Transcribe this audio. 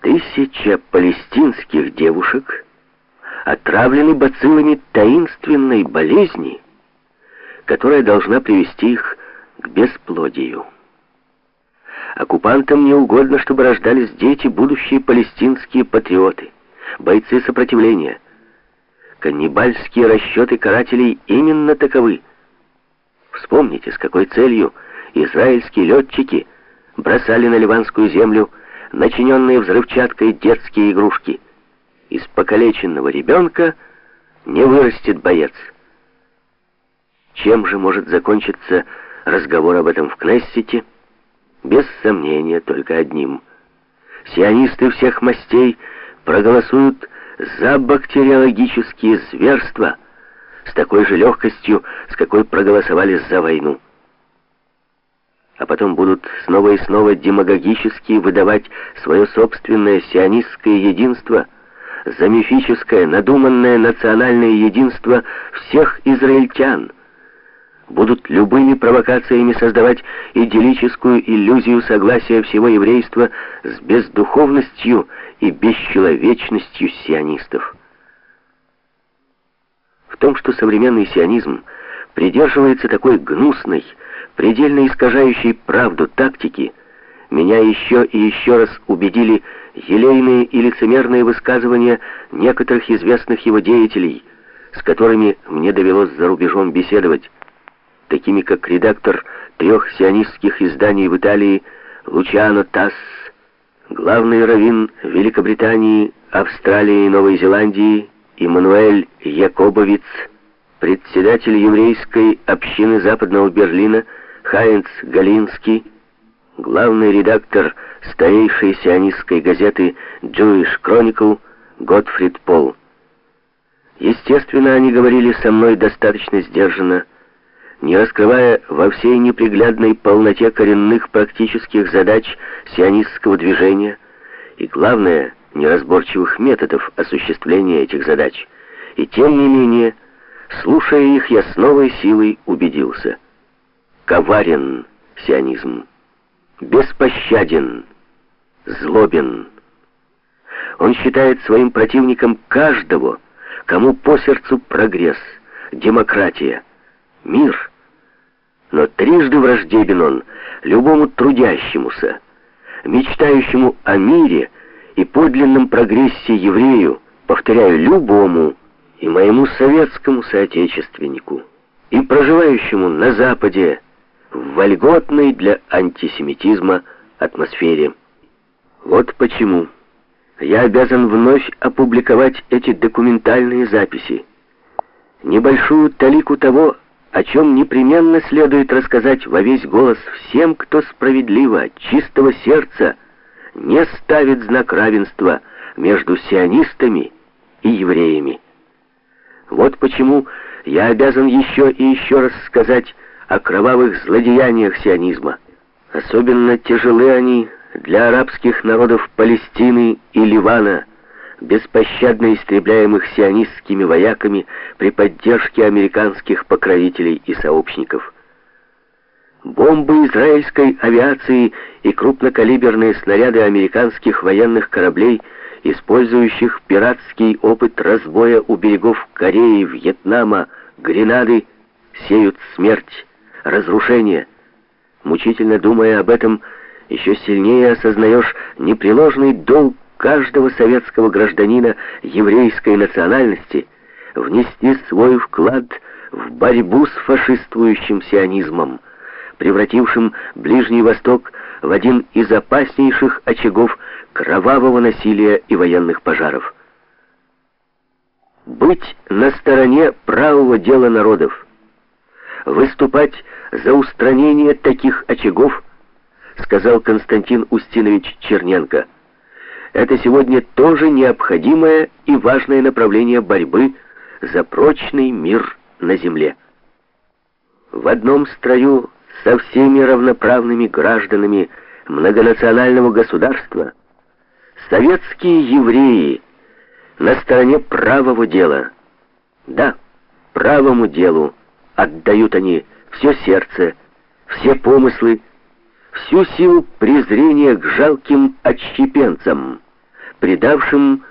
Тысяча палестинских девушек отравлены бациллами таинственной болезни, которая должна привести их к бесплодию. Оккупантам не угодно, чтобы рождались дети, будущие палестинские патриоты, бойцы сопротивления. Каннибальские расчеты карателей именно таковы. Вспомните, с какой целью израильские летчики бросали на ливанскую землю начиненные взрывчаткой детские игрушки. Из покалеченного ребенка не вырастет боец. Чем же может закончиться разговор об этом в Кнессете? Без сомнения, только одним. Сионисты всех мастей проголосуют за бактериологические зверства с такой же легкостью, с какой проголосовали за войну. А потом будут снова и снова демагогически выдавать свое собственное сионистское единство за мифическое, надуманное национальное единство всех израильтян – будут любыми провокациями создавать идиллическую иллюзию согласия всего еврейства с бездуховностью и бесчеловечностью сионистов. В том, что современный сионизм придерживается такой гнусной, предельно искажающей правду тактики, меня еще и еще раз убедили елейные и лицемерные высказывания некоторых известных его деятелей, с которыми мне довелось за рубежом беседовать, такими как редактор трех сионистских изданий в Италии Лучано Тасс, главный раввин Великобритании, Австралии и Новой Зеландии Иммануэль Якобовиц, председатель еврейской общины Западного Берлина Хайнц Галинский, главный редактор старейшей сионистской газеты Jewish Chronicle Готфрид Пол. Естественно, они говорили со мной достаточно сдержанно, не раскрывая во всей неприглядной полноте коренных практических задач сионистского движения и, главное, неразборчивых методов осуществления этих задач. И тем не менее, слушая их, я с новой силой убедился. Коварен сионизм, беспощаден, злобен. Он считает своим противником каждого, кому по сердцу прогресс, демократия, мир. Но трижды враждебен он любому трудящемуся, мечтающему о мире и подлинном прогрессе еврею, повторяю, любому, и моему советскому соотечественнику, и проживающему на Западе в вольготной для антисемитизма атмосфере. Вот почему я обязан вновь опубликовать эти документальные записи. Небольшую талику того, о чем непременно следует рассказать во весь голос всем, кто справедливо, чистого сердца, не ставит знак равенства между сионистами и евреями. Вот почему я обязан еще и еще раз сказать о кровавых злодеяниях сионизма. Особенно тяжелы они для арабских народов Палестины и Ливана, беспощадно истребляемых сионистскими вояками при поддержке американских покровителей и сообщников. Бомбы израильской авиации и крупнокалиберные снаряды американских военных кораблей, использующих пиратский опыт разбоя у берегов Кореи, Вьетнама, Гренады, сеют смерть, разрушение. Мучительно думая об этом, еще сильнее осознаешь непреложный долг каждого советского гражданина еврейской национальности внести свой вклад в борьбу с фашистующим сионизмом, превратившим Ближний Восток в один из опаснейших очагов кровавого насилия и военных пожаров. Быть на стороне правого дела народов, выступать за устранение таких очагов, сказал Константин Устинович Черненко – это сегодня тоже необходимое и важное направление борьбы за прочный мир на земле. В одном строю со всеми равноправными гражданами многонационального государства советские евреи на стороне правого дела. Да, правому делу отдают они все сердце, все помыслы, всю силу презрения к жалким отщепенцам, придавшим